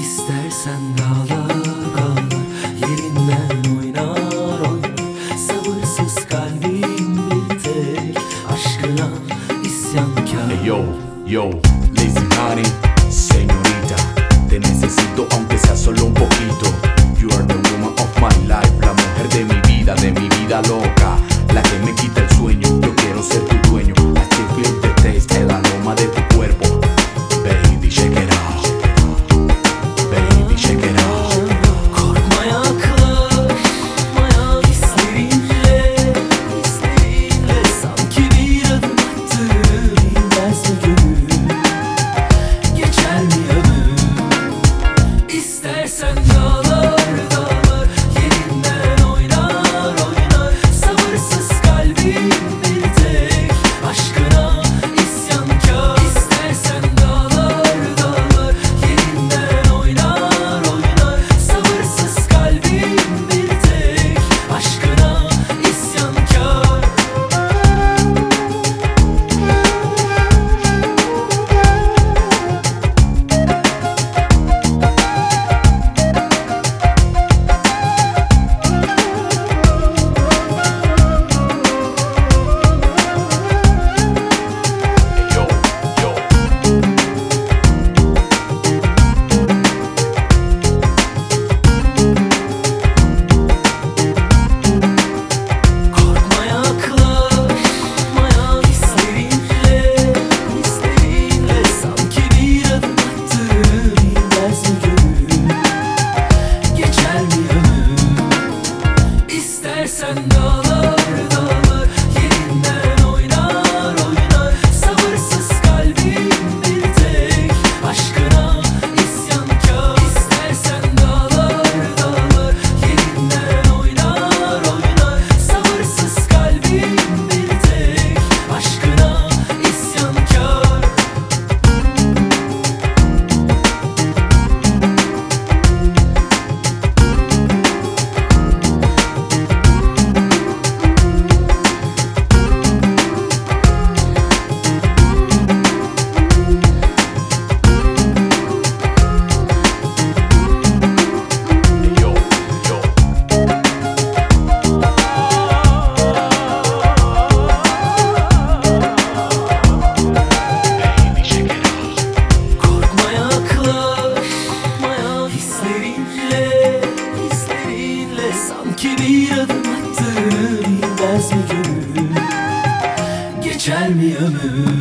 İstersen dağlar dağlar Yerinden oynar oynar. Sabırsız kalbim bir tek Aşkına isyankar. Hey, yo, yo, lazy honey, señorita, te necesito aunque sea solo un poquito. listen. Sanki bir adım attığını bilmez mi gönül Geçer mi ömür?